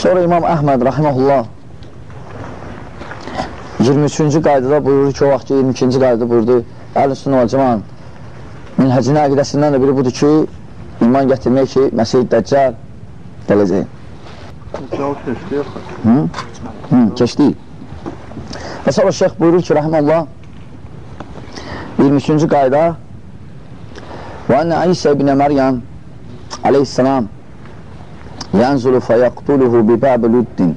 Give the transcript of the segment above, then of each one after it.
Sonra İmam Əhməd rahiməhullah 23-cü qaydada buyurur ki, o vaxt ki, 22-ci qaydada buyurdu, Əl-Üsün Olcaman minhəcin əqidəsindən də biri budur ki, iman gətirmək ki, Məsih Dəccal gələcək. Cavab keçdi yox. Hı? Hı, keçdi. Və sonra şeyx buyurur ki, rəhməllah 23-cü qayda Və ənə İsə ibn Məryəm aleyhissalam yənzulu fəyəqtuluhu bi bəbülüddin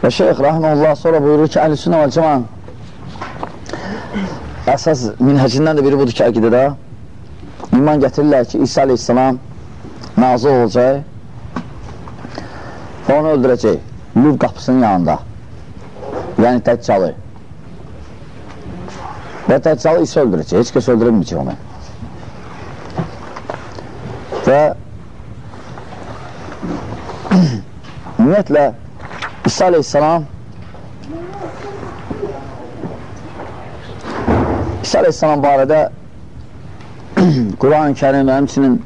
Və şeyx rəhməllah sonra buyurur ki, əhl-i və cəman əsas minhəcindən də biri budur ki, əqidədə iman gətirirlər ki, İsa aleyhissalam nazı olacaq və onu öldürəcək Lüv qapısının yanında yəni Dəccalı və Dəccalı İsa öldürəcək, heç kəs öldürülməyəcək onu və ümumiyyətlə İsa aleyhissalam İsa aleyhissalam barədə Quran-ı kərim və həmçinin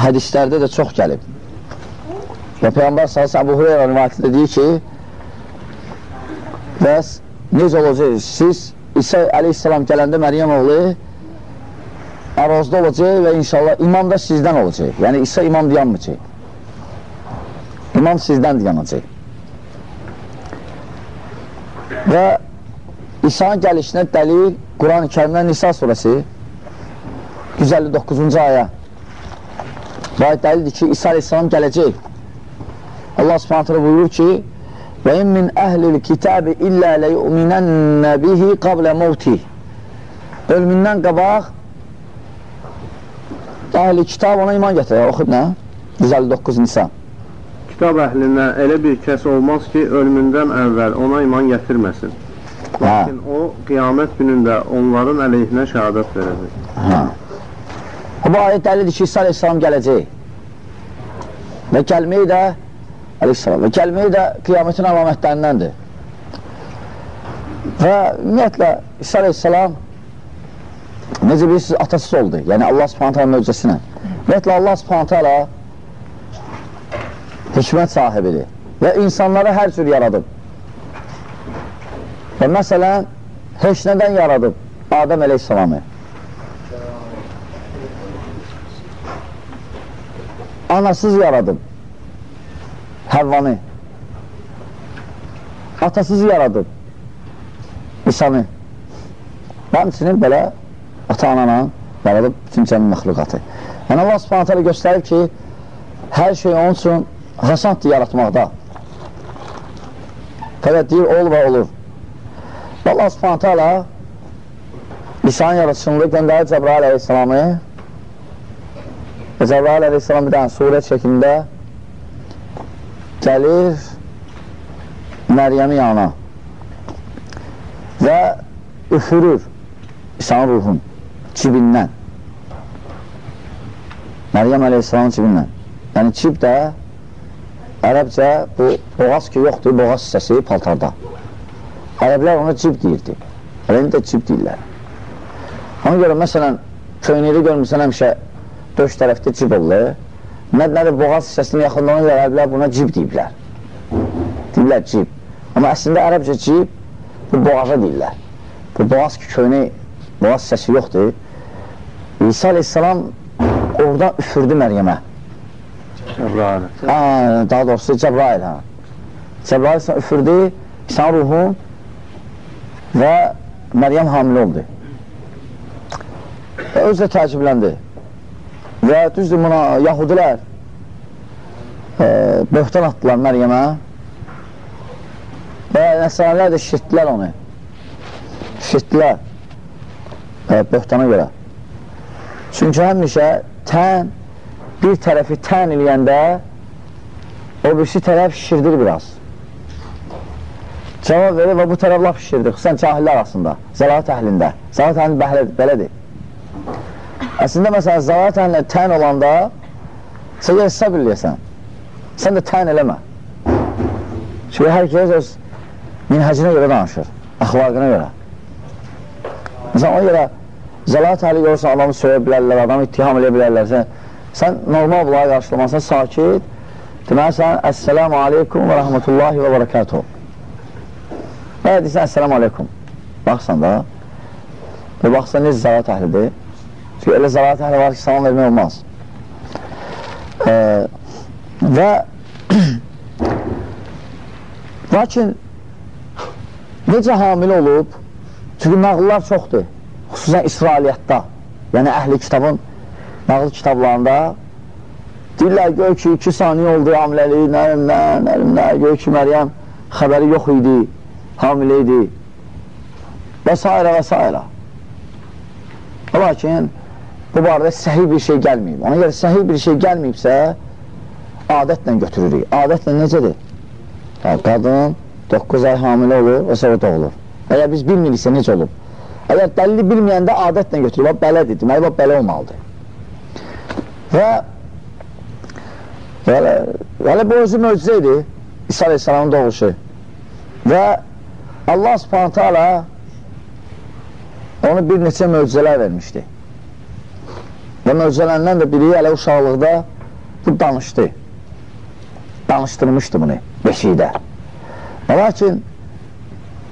hədislərdə də çox gəlib. Və Peyğəmbər sallallahu Əbu Hureyra rivayətində deyir ki, bəs necə olacaq? Siz İsa aleyhissalam gələndə Məryəm oğlu ərazda olacaq və inşallah imam da sizdən olacaq. Yəni İsa imam deyanmayacaq. İmam sizdən yanacaq. Və İsa'nın gəlişinə dəlil Quran-ı kərimdən Nisa surəsi 159-cu aya və dəlildir ki, İsa aleyhissalam gələcək. Allah subhanətlə buyurur ki, və in min əhlil kitəbi illə ləyuminənnə bihi qablə mevtih ölümündən qabaq əhl-i kitab ona iman gətirək. Oxud nə? 159 Nisa kitab əhlindən elə bir kəs olmaz ki, ölümündən əvvəl ona iman gətirməsin. Lakin hə. o, qiyamət günündə onların əleyhinə şəhadət verəcək. Hə. Bu ayət dəlildir ki, İsa aleyhissalam gələcək. Və kəlməyi də aleyhissalam, və kəlməyi də qiyamətin əlamətlərindəndir. Və ümumiyyətlə, İsa aleyhissalam necə bilirsiniz, atasız oldu. Yəni, Allah subhanətə möcüzəsinə. Ümumiyyətlə, Allah subhanətə hikmət sahibidir və insanları hər cür yaradıb. Və məsələn, heç nədən yaradıb Adəm əleyhissalamı. Anasız yaradıb Həvvanı. Atasız yaradıb İsanı. Həmçinin belə ata-anana yaradıb bütün cəmin məxluqatı. Yəni Allah subhanətələ göstərib ki, hər şey onun üçün Həsəndir yaratmaqda. Deyir, ol və olur. Allah subhanətə alə İsa'nın yaratışında göndərir Cəbrail əleyhissalamı və Cəbrail əleyhissalam bir dənə surət şəklində gəlir Məryəmi yana və üfürür İsa'nın ruhun cibindən Məryəm əleyhissalamın cibindən yəni cib də Ərəbcə bu boğaz ki, yoxdur, boğaz hissəsi paltarda. Ərəblər ona cib deyirdi. Ərəblər də cib deyirlər. Ona görə, məsələn, köynəyi görmürsən həmişə döş tərəfdə cib olur. Nədir, boğaz hissəsinin yaxınlığına görə ərəblər buna cib deyiblər. Deyiblər cib. Amma əslində ərəbcə cib bu boğaza deyirlər. Bu boğaz ki, köynək, boğaz hissəsi yoxdur. İsa aleyhissalam orada üfürdü Məryəmə. Cəbrail. Hə, daha doğrusu Cəbrail, hə. Cəbrail üfürdü, İsa ruhu və Məryəm hamilə oldu. Və özlə təəccübləndi. Və düzdür, buna yahudilər e, böhtan atdılar Məryəmə və nəsranilər də şirtdilər onu. Şirtdilər e, böhtana görə. Çünki həmişə tən bir tərəfi tən eləyəndə o birisi tərəf şişirdir biraz. Cavab verir və bu tərəf laf şişirdir, xüsusən cahillər arasında, zəlat əhlində. Zəlat əhlində belədir. Əslində, məsələn, zəlat əhlində tən olanda gəl səbir eləyəsən, sən də tən eləmə. Çünki hər kəs öz minhəcinə görə danışır, əxlaqına görə. Məsələn, ona görə zəlat əhli görürsən, adamı söyə bilərlər, adamı ittiham edə bilərlər. Sən Sən normal bunları qarşılamasan, sakit deməlisən, Əssəlamu aleykum və rəhmətullahi və bərəkatuhu. Və deyirsən, Əssəlamu aleykum. Baxsan da, və baxsan necə zərat əhlidir. Çünki elə zərat əhli var ki, salam vermək olmaz. E, və lakin necə hamil olub, çünki nağıllar çoxdur, xüsusən İsrailiyyatda, yəni əhli kitabın nağıl kitablarında deyirlər, gör ki, iki saniyə oldu hamiləliyi, nərim, nə, nərim, nə, gör ki, Məryəm xəbəri yox idi, hamilə idi və s. və s. Lakin bu barədə səhih bir şey gəlməyib. Ona görə səhih bir şey gəlməyibsə, adətlə götürürük. Adətlə necədir? Hə, qadın 9 ay hamilə olur və sonra doğulur. Əgər biz bilmiriksə necə olub? Əgər dəlili bilməyəndə adətlə götürülür, belədir, deməli, bax, belə olmalıdır. Və Hələ, hələ bu özü möcüzə idi, İsa Aleyhisselamın doğuşu. Və Allah subhanətə alə onu bir neçə möcüzələr vermişdi. Və möcüzələrindən də biri hələ uşaqlıqda bu danışdı. Danışdırmışdı bunu beşikdə. Lakin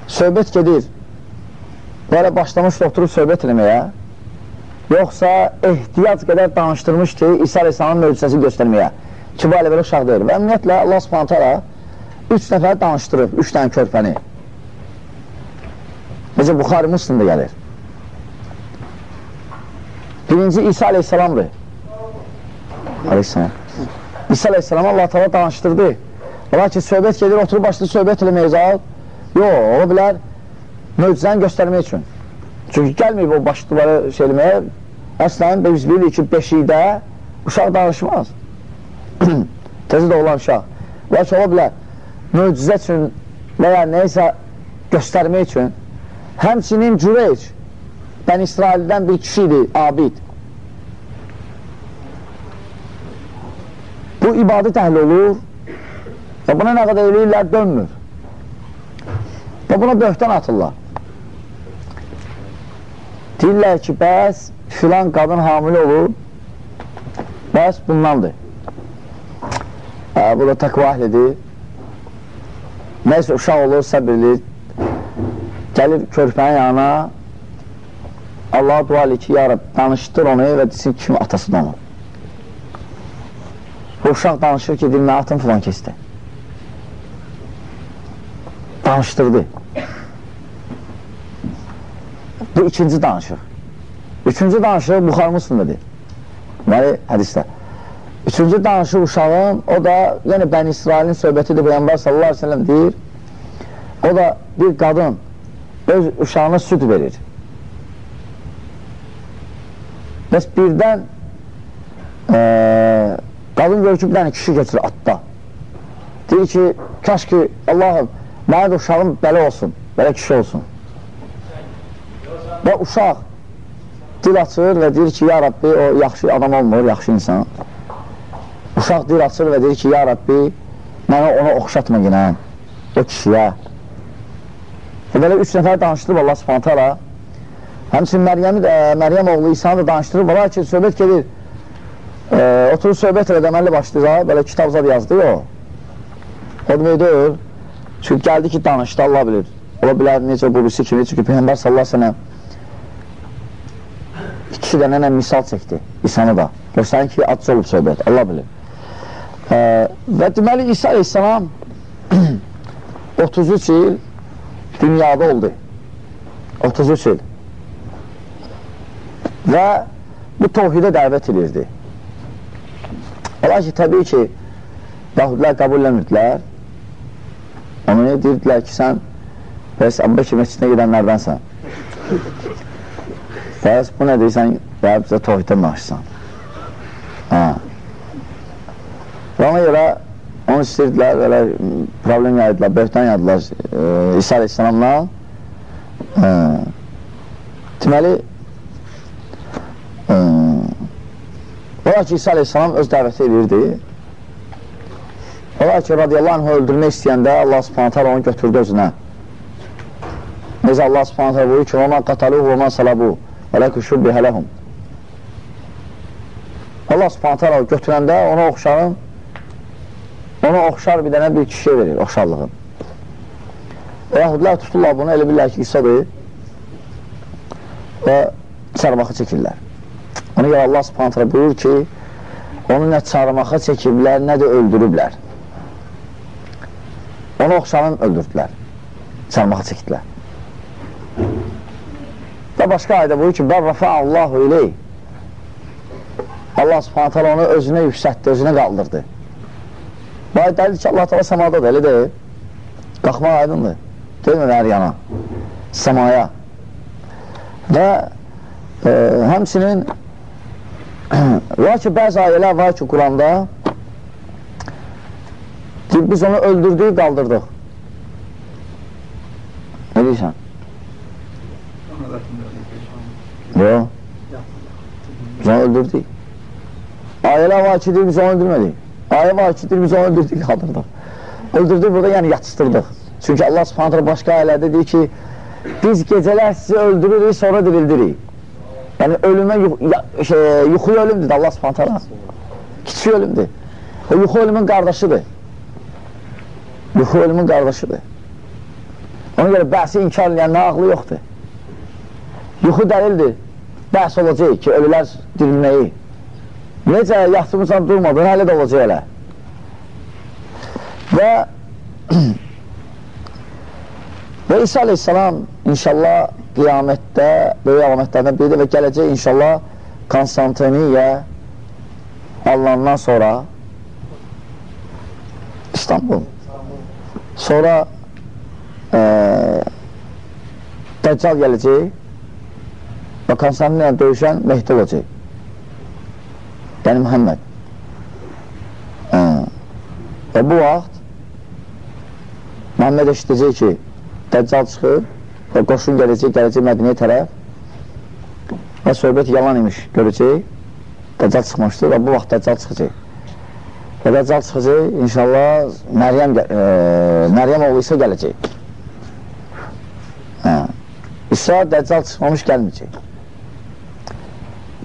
söhbət gedir. Belə başlamışdı oturub söhbət eləməyə. Yoxsa ehtiyac qədər danışdırmış ki, İsa Aleyhisselamın möcüzəsi göstərməyə ki, bu elə belə uşaq deyil. Və ümumiyyətlə, Allah subhanətə ala üç nəfər danışdırıb, üç dənə körpəni. Necə Buxari Müslimdə gəlir. Birinci İsa aleyhissalamdır. Aleyhissalam. İsa aleyhissalam Allah tala danışdırdı. Ola ki, söhbət gedir, oturub başlayır söhbət eləməyəcək. Yox, ola bilər möcüzəni göstərmək üçün. Çünki gəlməyib o baş duvarı şey eləməyə. Əslən, biz bilirik ki, beşikdə uşaq danışmaz. Təzə doğulan uşaq. Lakin ola bilər, möcüzə üçün və ya neysə göstərmək üçün həmçinin Cüreyc Bən İsraildən bir kişi idi, abid. Bu ibadət əhli olur və buna nə qədər eləyirlər, dönmür. Və buna böhtən atırlar. Deyirlər ki, bəs filan qadın hamilə olur, bəs bundandır. Hə, bu da təqva əhlidir. Nəysə uşaq olur, səbirlir. Gəlir körpənin yanına, Allah dua edir ki, yarab, danışdır onu və desin kimi atası da onu. Bu uşaq danışır ki, deyir, mən atım filan kəsdi. Danışdırdı. Bu ikinci danışıq. Üçüncü danışıq Buxar Müslümdədir. Deməli, hədisdə. Üçüncü danışıq uşağın, o da yenə Bəni İsrailin söhbətidir, Peyyambar sallallahu aleyhi ve sellem deyir. O da bir qadın öz uşağına süd verir. Bəs birdən e, qadın görür ki, bir dənə kişi getirir atda. Deyir ki, kaş ki, Allahım, mənə də uşağım belə olsun, belə kişi olsun. Və uşaq dil açır və deyir ki, ya Rabbi, o yaxşı adam olmur, yaxşı insan. Uşaq dil açır və deyir ki, ya Rabbi, mənə ona oxşatma yenə, o kişiyə. Və belə üç nəfər danışdırıb Allah subhanətə ala. Həmçin Məryəmi də, Məryəm oğlu İsanı da danışdırıb, valla ki, söhbət gedir. E, oturur söhbət elə deməli başlayır, belə kitab zad yazdı o. O demək deyil. Çünki gəldi ki, danışdı, Allah bilir. Ola bilər necə qurisi kimi, çünki Peyyambər sallallahu aleyhi ve sellem iki dənə misal çəkdi İsanı da. Göstərin ki, acı olub söhbət, Allah bilir. Ə, və deməli İsa aleyhissalam 33 il dünyada oldu. 33 il və bu tohidə dəvət edirdi ola ki təbii ki yahudlər qəbul eləmirdilər onu deyirdilər ki sən bəs Əbbəkir məscidinə gedənlərdənsən Bəs bu nə deyirsən, gəlib bizə tohiddən danışsan. Hə. Ona görə onu istəyirdilər, elə problem yaydılar, böhtan yaydılar e, İsa aleyhissalamla. E, hə. deməli, e, olar ki, İsa aleyhissalam öz dəvəti edirdi. Olar ki, radiyallahu anh öldürmək istəyəndə Allah subhanətə onu götürdü özünə. Necə Allah subhanətə buyur ki, ona qataluhu, ona salabuhu. Ələki şübbihə ləhum. Allah subhanətə alə götürəndə ona oxşarın, ona oxşar bir dənə bir kişiyə verir oxşarlığın. Və yahudlər tuturlar bunu, elə bilirlər ki, İsa'dır və çarmaqı çəkirlər. Ona görə Allah subhanətə alə buyurur ki, onu nə çarmaxa çəkiblər, nə də öldürüblər. Onu oxşanın öldürdülər. Çarmaxa çəkdilər. Və başqa ayda buyur ki, Bər rəfəallahu ileyh Allah subhanət hala onu özünə yüksətdi, özünə qaldırdı. Bu ayət dəlil ki, Allah tala səmadadır, elə deyil. Qalxmaq aydındır. Deyilmir hər yana, səmaya. Və e, həmsinin var ki, bəzi ayələr var ki, Quranda biz onu öldürdük, qaldırdıq. Ne deyirsən? Yox. Onu öldürdük. Ki, biz onu öldürmədik. Ayə biz onu öldürdük, qaldırdıq. Öldürdük burada, yəni yatışdırdıq. Çünki Allah subhanətlə başqa ayələrdə deyir ki, biz gecələr sizi öldürürük, sonra dirildirik. Yəni ölümə, şey, yuxu ölümdür Allah subhanətlə. Kiçik ölümdür. O yuxu ölümün qardaşıdır. Yuxu ölümün qardaşıdır. Ona görə bəhsi inkar edənə ağlı yoxdur. Yuxu dəlildir. Bəhs olacaq ki, ölülər dirilməyi. Necə yaxşımızdan durmadın, hələ də olacaq elə. Və və İsa aleyhissalam inşallah qiyamətdə böyük əlamətlərdən biridir və gələcək inşallah Konstantiniyə alınandan sonra İstanbul sonra e, Dəccal gələcək və Konstantinlə döyüşən Mehdi olacaq. Yəni Muhammed. Hə. Və bu vaxt Muhammed eşitəcək ki, Dəccal çıxır və qoşun gələcək, gələcək Mədiniyə tərəf və söhbət yalan imiş, görəcək. Dəccal çıxmışdır və bu vaxt Dəccal çıxacaq. Və Dəccal çıxacaq, inşallah Məryəm, e, Məryəm oğlu isə gələcək. Hə. İsa Dəccal çıxmamış gəlməyəcək.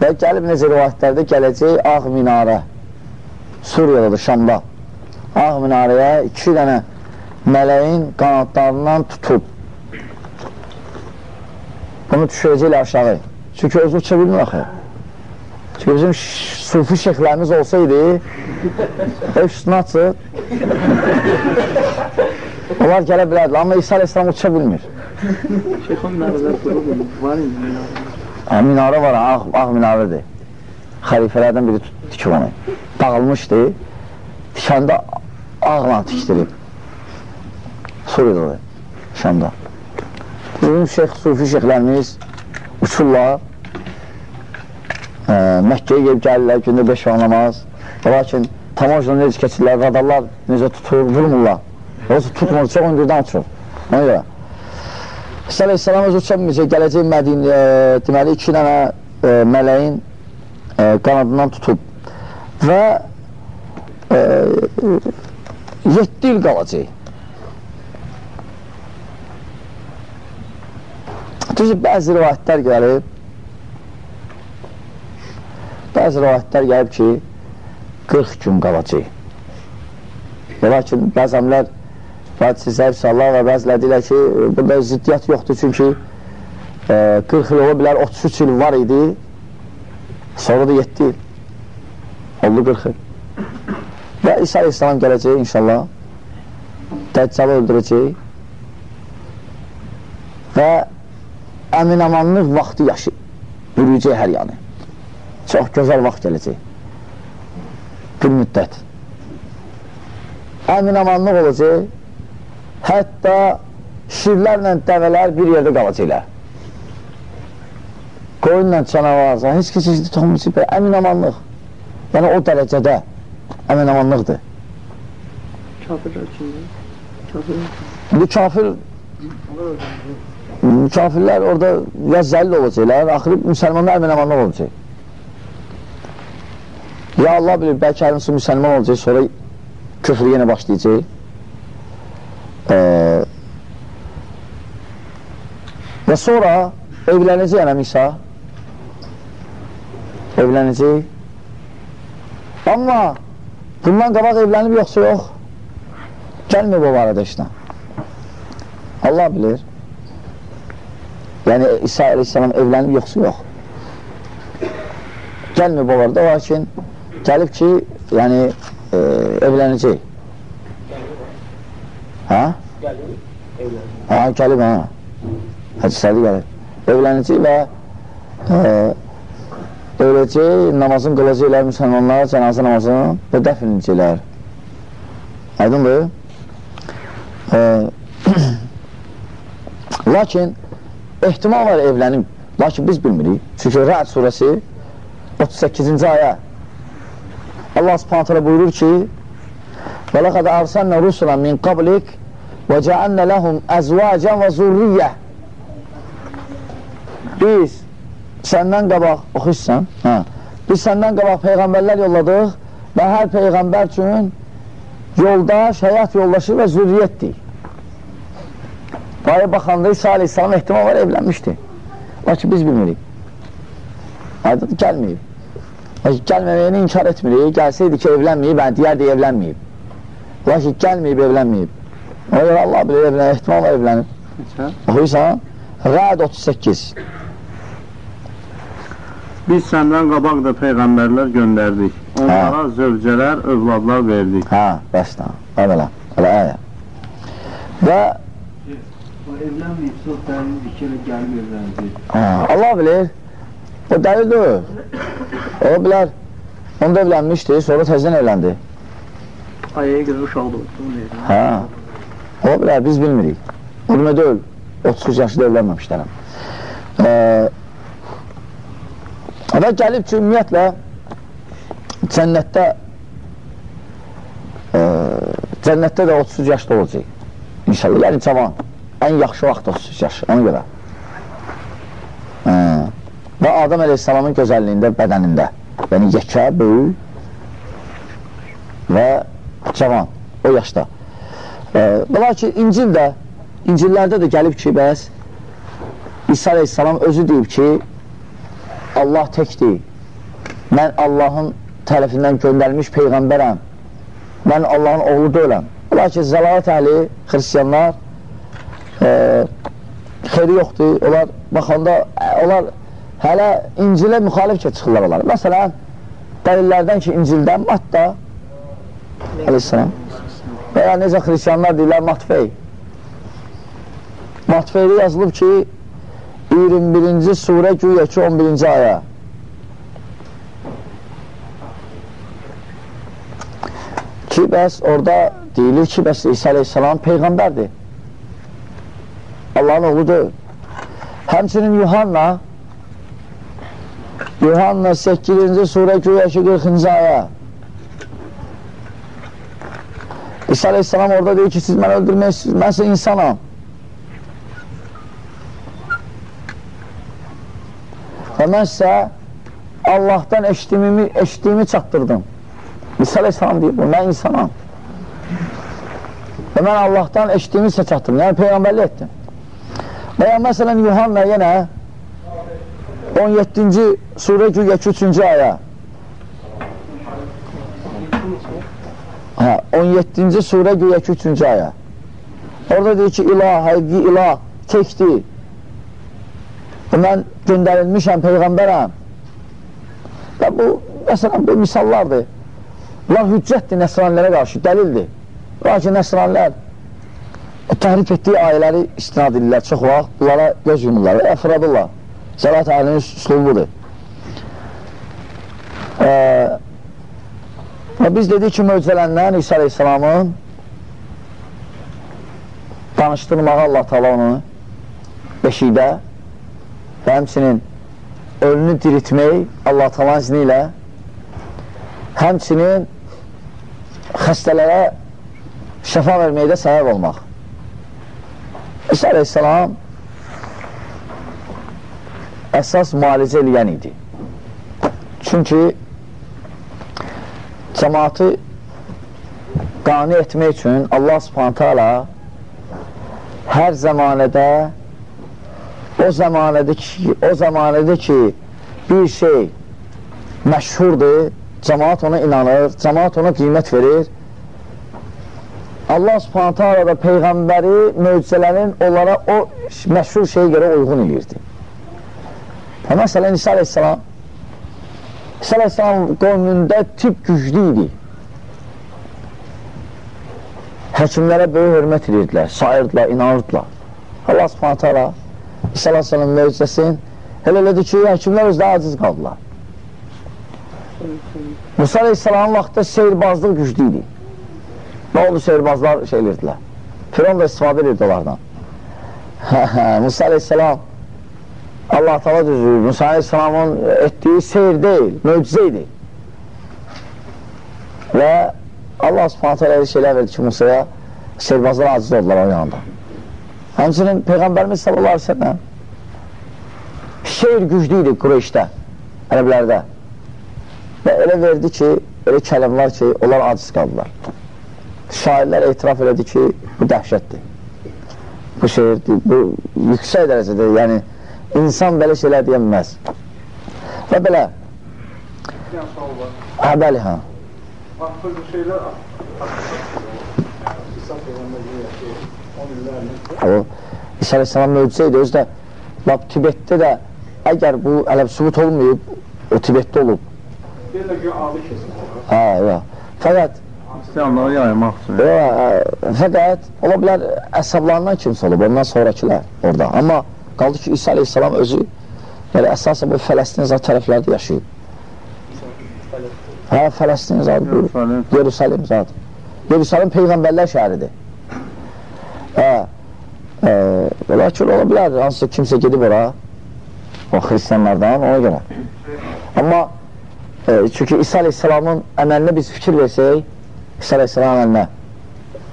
Və gəlib necə rivayətlərdə gələcək Ağ minarə Suriyadadır, Şamda. Ağ minarəyə iki dənə mələyin qanatlarından tutub. Bunu düşürəcəklə aşağı. Çünki özü uça bilmir axı. Çünki bizim sufi şeyhlərimiz olsaydı üstünə açıb onlar gələ bilərdi amma İsa Aleyhisselam uça bilmir. Şeyxan mərəzər var indi Hə, minarə var, ağ, ağ minarədir. Xəlifələrdən biri tikib onu. Dağılmışdı. Tikəndə ağla tikdirib. Suriyadadır, Şamda. Bizim şeyx, sufi şeyxlərimiz uçurlar. Ə, Məkkəyə gelib gəlirlər, gündə 5 vaxt namaz. Lakin tamamca necə keçirlər, radarlar necə tutur, vurmurlar. Olsa tutmur, çox öncədən uçur. Ona görə. İsa aleyhissalam öz uçamayacaq, gələcək Mədin, e, deməli, iki dənə e, mələyin e, qanadından tutub və e, 7 il qalacaq. Düzdür, bəzi rivayətlər gəlib, bəzi rivayətlər gəlib ki, 40 gün qalacaq. Lakin bəzəmlər hadisələr inşallah və bəzilə deyilər ki, burada ziddiyyət yoxdur, çünki e, 40 il ola bilər, 33 il var idi, sonra da 7 il, oldu 40 il. Və İsa aleyhissalam gələcək inşallah, Dəccalı öldürəcək və əminamanlıq vaxtı yaşı, bürüyəcək hər yanı. Çox gözəl vaxt gələcək, bir müddət. Əminamanlıq olacaq, Hətta şirlərlə dəvələr bir yerdə qalacaqlar. Qoyunla canavarsa, heç keçəcəkdə toxumcı əmin amanlıq. Yəni o dərəcədə əmin amanlıqdır. Kafirlər kimdir? Kafirlər Bu kafir kafirlər orada ya zəlil olacaqlar, axırı müsəlmanlar əmin amanlıq olacaq. Ya Allah bilir, bəlkə hərimsi müsəlman olacaq, sonra küfrü yenə başlayacaq. E, və sonra evlənəcək ənəm İsa. Evlənəcək. Amma bundan qabaq evlənib yoxsa yox? Gəlməyib o barədə işlə. Allah bilir. Yəni, İsa aleyhissalam evlənib yoxsa yox. Gəlməyib o barədə, lakin gəlib ki, yəni, e, evlənəcək. Hə? Ha, gəlib, hə. Hədisləri gəlib. Evlənəcək və e, öləcək, namazın qılacaqlar müsəlmanlar, cənazə namazını və dəfn edəcəklər. Aydındır? E, lakin ehtimal var evlənib, lakin biz bilmirik. Çünki Rəd surəsi 38-ci aya Allah subhanətələ buyurur ki Rusulan min qablik və cəənnə ləhum əzvacən və zurriyyə Biz səndən qabaq, oxuysan, hə, biz səndən qabaq peyğəmbərlər yolladıq və hər peyğəmbər üçün yoldaş, həyat yoldaşı və zürriyyətdir. Baya baxanda İsa aleyhissalam ehtimal var evlənmişdi. Lakin biz bilmirik. Aydın gəlməyib. Lakin gəlməməyini inkar etmirik. Gəlsəydi ki, evlənməyib, yəni deyərdi evlənməyib. Lakin gəlməyib, evlənməyib. Ona görə Allah bilir, evlənir, ehtimal var evlənib. Oxuysan, Rəd 38. Biz səndən qabaq da peyğəmbərlər göndərdik. Onlara hə. zövcələr, övladlar verdik. Hə, bəsdən. Əmələ, ələ əyə. Və evlənməyib, çox dəlil fikirlə gəlib evlənəcək. Allah bilir. O dəlil deyil. Ola bilər. Onda evlənmişdi, sonra təzdən evləndi. Ayaya görə uşaq doğdu. Hə. Ola bilər, biz bilmirik. Demə deyil. 30 yaşında evlənməmişlərəm. Ee, və gəlib ki, ümumiyyətlə cənnətdə e, cənnətdə də 30 yaşda olacaq. İnşallah, yəni cavan ən yaxşı vaxt 30 yaş, ona görə. Hə. Və Adam əleyhissalamın gözəlliyində, bədənində, yəni yekə, böyük və cavan, o yaşda. Belə ki, İncil də, İncillərdə də gəlib ki, bəs İsa əleyhissalam özü deyib ki, Allah təkdir, mən Allahın tərəfindən göndərilmiş Peyğəmbərəm, mən Allahın oğlu deyiləm. Lakin zəlalət əhli, xristiyanlar e, xeyri yoxdur. Onlar baxanda, onlar hələ İncilə müxalif çıxırlar onlar. Məsələn, dəlillərdən ki, İncildən Matda aleyhissalam və ya necə xristiyanlar deyirlər Matfey. Matfeydə yazılıb ki, 21-ci surə güya ki, 11-ci aya. Ki, bəs orada deyilir ki, bəs İsa aleyhissalam Peyğəmbərdir. Allahın oğludur. Həmçinin Yuhanna Yuhanna 8-ci surə güyəki 40-cı aya İsa aleyhissalam orada deyir ki, siz mən öldürməyirsiniz, mən isə insanam. Və mən sizə Allahdan eşitdiyimi, eşitdiyimi çatdırdım. İsa aleyhissalam deyir, bu, mən insanam. Və mən Allahdan eşitdiyimi sizə çatdırdım, yəni Peyğəmbərli etdim. Veya məsələn Yuhanna yenə 17-ci surə güyəki 3-cü aya hə, 17-ci surə güyəki 3-cü aya. Orada deyir ki, ilah, həqiqi ilah tekdir mən göndərilmişəm Peyğəmbərəm və bu, məsələn, bu misallardır. Bunlar hüccətdir nəsranilərə qarşı, dəlildir. Lakin nəsranilər təhrif etdiyi ayələri istinad edirlər çox vaxt, bunlara göz yumurlar əfradırlar. Zəlat əlinin üslubudur. E, və biz dedik ki, möcüzələndən İsa Aleyhisselamın danışdırmağı Allah tala onu beşikdə və həmçinin ölünü diritmək Allah talan izni ilə həmçinin xəstələrə şəfa verməkdə səbəb olmaq. İsa aleyhissalam əsas müalicə eləyən idi. Çünki cəmatı qani etmək üçün Allah subhanətə alə hər zamanədə o zamanədə ki, o zamanədə ki bir şey məşhurdur, cəmaat ona inanır, cəmaat ona qiymət verir Allah subhanətə alə da Peyğəmbəri möcüzələrin onlara o məşhur şeyə görə uyğun edirdi. Və məsələn, İsa aleyhissalam Aleyhissalam qovmündə tip güclü idi. Həkimlərə böyük hörmət edirdilər, sayırdılar, inanırdılar. Allah subhanətə İsa aleyhissalam möcüzəsin elə elədi ki, həkimlər özləri aciz qaldılar. Musa aleyhissalamın vaxtda seyrbazlıq güclü idi. Nə oldu seyrbazlar şey edirdilər. Firon da istifadə edirdi onlardan. Musa aleyhissalam Allah tala düzür. Musa aleyhissalamın etdiyi seyir deyil, möcüzə idi. Və Allah subhanətə elə şeylər verdi ki, Musaya seyrbazlar aciz oldular o yanında. Həmçinin Peyğəmbərimiz sallallahu aleyhi sellem şeir güclü idi Qureyşdə, ərəblərdə. Və elə verdi ki, elə kələmlər ki, onlar aciz qaldılar. Şairlər etiraf elədi ki, bu dəhşətdir. Bu şeirdir, bu yüksək dərəcədə, yəni insan belə şeylər deyəməz. Və belə, hə, bəli, hə. Bax, bu şeylər O, İsa Aleyhisselam möcüzə idi, özü də lap Tibetdə də əgər bu ələb sübut olmayıb, o Tibetdə olub. Belə ki, adı kesin. Hə, ya. Fəqət, İslamları yaymaq üçün. ya, ə, fəqət ola bilər əsablarından kimsə olub, ondan sonrakilər orada. Amma qaldı ki, İsa Aleyhisselam özü yəni əsasən bu Fələstin zat tərəflərdə yaşayıb. Hə, Fələstin. Yeruşalim. Yeruşalim zat. Yeruşalim Peyğəmbərlər şəhəridir. Hə, e, lakin ola bilər, hansısa kimsə gedib ora, o xristiyanlardan, ona görə. Amma, e, çünki İsa Aleyhisselamın əməlinə biz fikir versək, İsa Aleyhisselam əməlinə,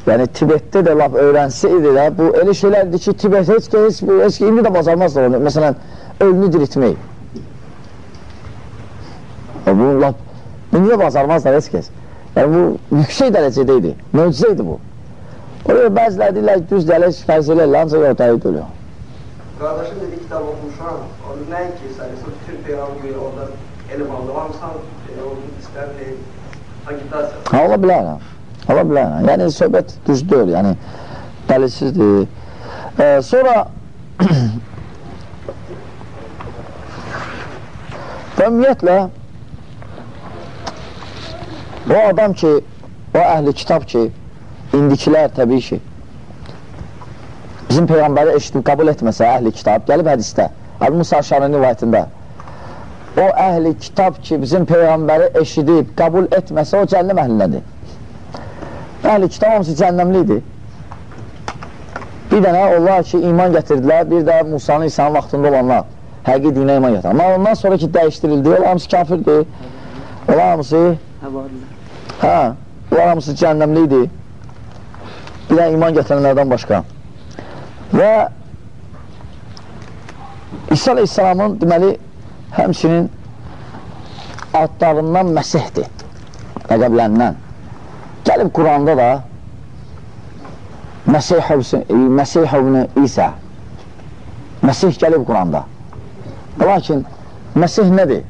yəni Tibetdə də laf öyrənsəydi də, bu elə şeylərdir ki, Tibet heç ki, heç, heç ki, indi də bacarmazlar onu, məsələn, ölünü diritmək. E, bu laf, indi də bacarmazlar heç kəs. Yəni bu yüksək dərəcədə idi, möcüzə idi bu. Oraya bəziləri deyirlər, düz dələ fərz eləyirlər, ancaq o dəqiq ölüyor. Qardaşım dedi kitab oxumuşam. Onu nəinki sayısı, bütün Peyğəmbər orada elm elə onun istərli agitasiya. Ha, ola bilər, ha. Ola bilər. ha. Yəni, söhbət düz deyil, yəni, dəlisizdir. Ee, sonra və ümumiyyətlə o adam ki, o əhli kitab ki, indikilər təbii ki, bizim Peyğəmbəri eşitib qəbul etməsə əhli kitab, gəlib hədistə, Əbu Musa Şarın rivayətində, o əhli kitab ki, bizim Peyğəmbəri eşidib, qəbul etməsə, o cəhənnəm əhlindədir. Əhli kitab hamısı cəhənnəmli idi. Bir dənə onlar ki, iman gətirdilər, bir də Musanın İsa'nın vaxtında olanlar, həqiqi dinə iman gətirdilər. Amma ondan sonra ki, dəyişdirildi, onlar hamısı kafirdir. Onlar hamısı, hə, onlar hamısı cəhənnəmli idi. Bir dənə iman gətirənlərdən başqa. Və İsa Aleyhisselamın deməli, həmçinin adlarından Məsihdir, ləqəblərindən. Gəlib Quranda da Məsih ibn İsa Məsih gəlib Quranda. Lakin Məsih nədir?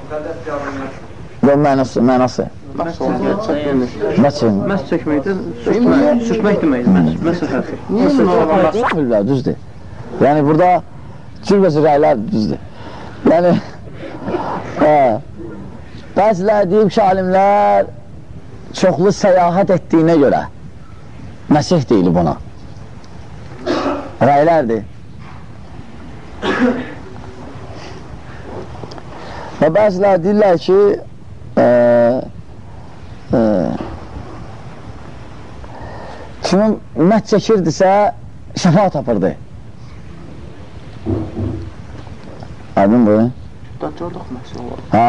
Müqəddəs peyğəmbər. Və mənası, mənası. Məsih. Məs çəkməkdən sürtmək, deməkdir, məs, məsafəsi. Bilirlər, düzdür. Yəni burada cürbəcə rəylər düzdür. Yəni hə, bəziləri deyib ki, alimlər çoxlu səyahət etdiyinə görə Məsih deyilib ona. Rəylərdir. Və bəziləri deyirlər ki, e, e, kimin mət çəkirdisə, şəfa tapırdı. Aydın bu? Dəccarlıq məsələ. Hə.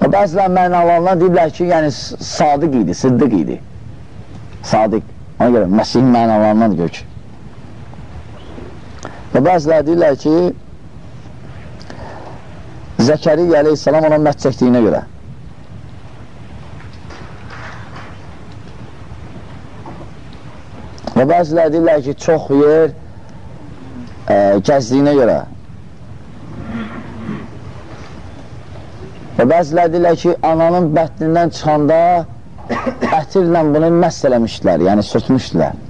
Və bəzilər mənalarından deyiblər ki, yəni sadiq idi, sıddıq idi. Sadiq. Ona görə Məsihin mənalarından gör ki. Və bəzilər deyirlər ki, Zəkəriyyə əleyhissalam ona məhz çəkdiyinə görə. Və bəzilər deyirlər ki, çox yer e, gəzdiyinə görə. Və bəzilər deyirlər ki, ananın bətnindən çıxanda ətirlə bunu məhz eləmişdilər, yəni sürtmüşdülər.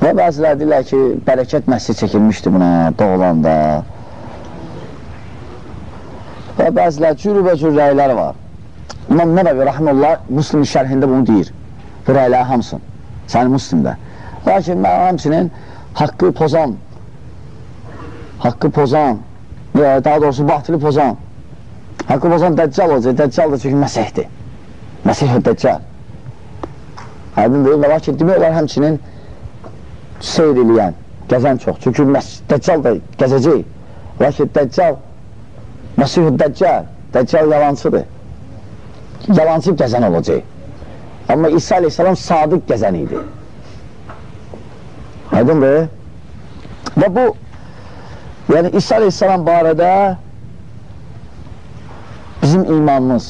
Və bəzilər deyirlər ki, bərəkət məhsi çəkilmişdi buna doğulanda. Və bəzilər cürü və cür rəylər var. İmam Nəbəvi Rəhməllah Müslim şərhində bunu deyir. Bu rəylər hamısın. Sənin Müslimdə. Lakin mən hamısının haqqı pozan, haqqı pozan, daha doğrusu batili pozan, haqqı pozan dəccal olacaq. Dəccal da çünki Məsihdir. Məsih dəccal. Aydındır. Və lakin demək olar həmçinin seyr eləyən, gəzən çox. Çünki dəccal da gəzəcək. Lakin dəccal, Məsih dəccal, dəccal yalancıdır. Yalancı gəzən olacaq. Amma İsa aleyhissalam sadiq gəzən idi. Aydındır? Və bu, yəni İsa aleyhissalam barədə bizim imanımız,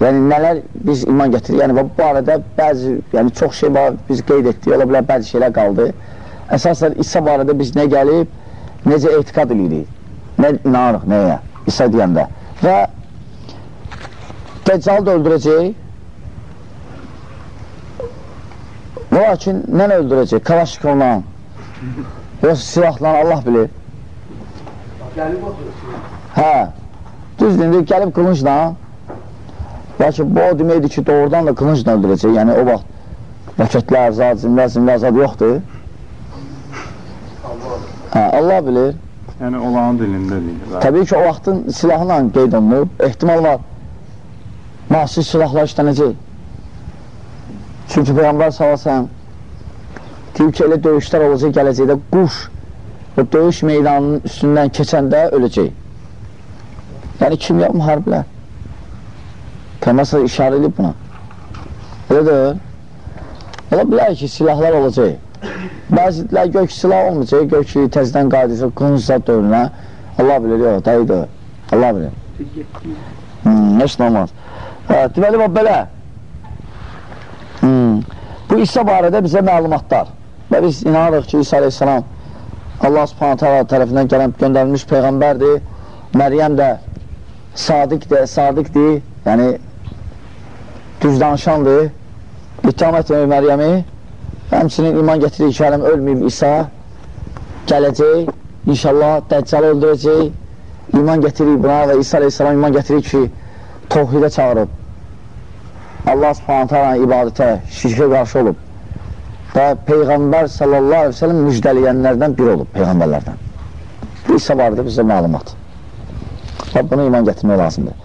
yəni nələr biz iman getirir, yəni bu barədə bəzi, yəni çox şey var, biz qeyd etdik, ola bilər bəzi şeylər qaldı. Əsasən İsa barədə biz nə gəlib, necə etiqad edirik, nə inanırıq, nəyə, İsa deyəndə. Və Dəccal da öldürəcək, Lakin nə öldürəcək? Kalaşikovla, yoxsa silahla Allah bilir. Gəlib oturur. Hə, düzdür, gəlib qılıncla. Lakin bu o deməkdir ki, doğrudan da qılıncla öldürəcək. Yəni o vaxt rəkətlər, zad, zimlər, zimlər, zad yoxdur. Hə, Allah bilir. Yəni olağan dilində deyir. Təbii ki, o vaxtın silahla qeyd olunub. Ehtimal var, müasir silahlar işlənəcək. Çünki Peyğəmbər salasən deyib ki, elə döyüşlər olacaq gələcəkdə quş o döyüş meydanının üstündən keçəndə öləcək. Yəni kimya müharbilər. Peyğəmbər işarə edib buna. Elə deyil. Ola bilər ki, silahlar olacaq. Bəzilər gök silah olmayacaq, gök ki, təzdən qayıdacaq, qınca dövrünə. Allah bilir, yox, dəyi deyil. Allah bilir. Hmm, heç nə olmaz. Hə, deməli, bax, belə. Hmm. Bu İsa barədə bizə məlumatlar. Və biz inanırıq ki, İsa aleyhissalam Allah subhanətə Allah tərəfindən gələn göndərilmiş Peyğəmbərdir. Məryəm də sadiqdir, sadiqdir, yəni düz danışandır. İttiham etməyib Məryəmi. Həmçinin iman getirir ki, hələm ölməyib İsa gələcək, inşallah Dəccal öldürəcək. İman getirir buna və İsa aleyhissalam iman getirir ki, tohidə çağırıb. Allah subhanətə alə ibadətə, şirkə qarşı olub və Peyğəmbər sallallahu aleyhi ve sellem müjdəliyənlərdən biri olub, Peyğəmbərlərdən. Bu isə barədə bizə məlumat. Və buna iman gətirmək lazımdır.